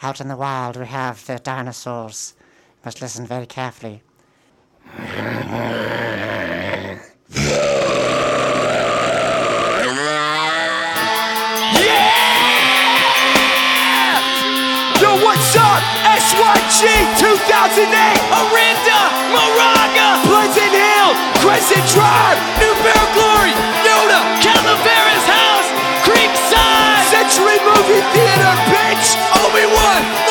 Out in the wild, we have the dinosaurs. You must listen very carefully. Yo, what's up? SYG 2008, Orinda, Moraga, Pleasant Hill, Crescent Drive, New Glory, Yoda, Calaveras House, Creekside, Century Movie Theater, bitch! one.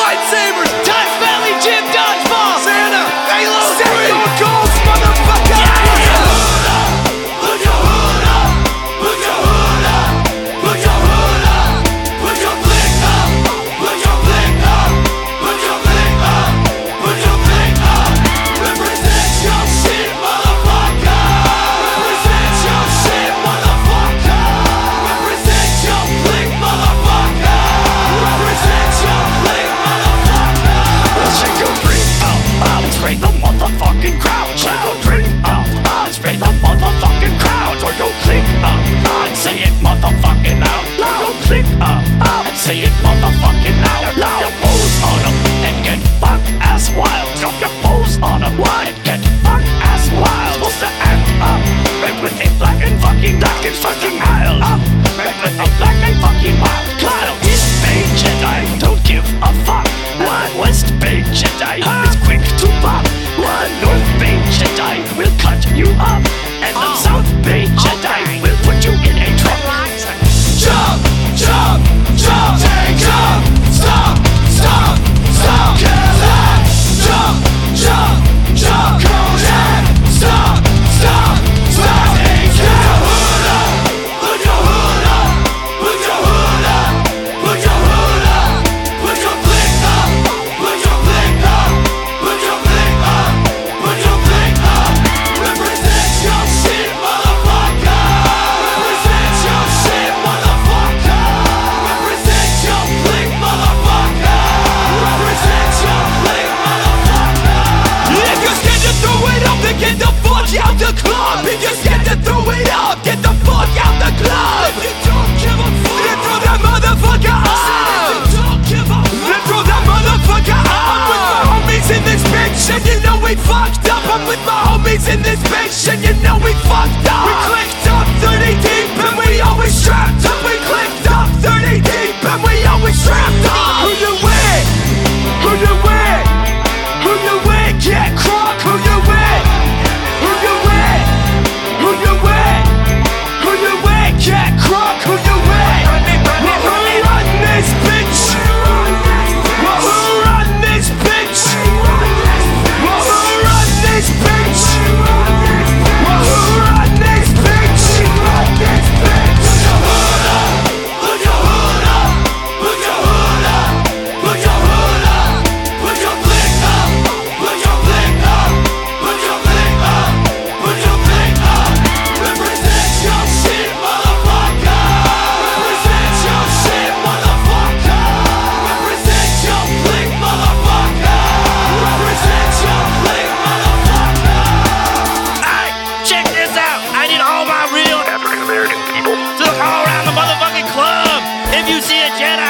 Get the fuck out the club. If you're scared to throw it up Get the fuck out the club. If you don't give a fuck Then throw that motherfucker up. If you don't give a Then throw that motherfucker up. I'm with my homies in this bitch And you know we fucked up. I'm with my homies in this bitch And you know we fucked up. We clicked Get!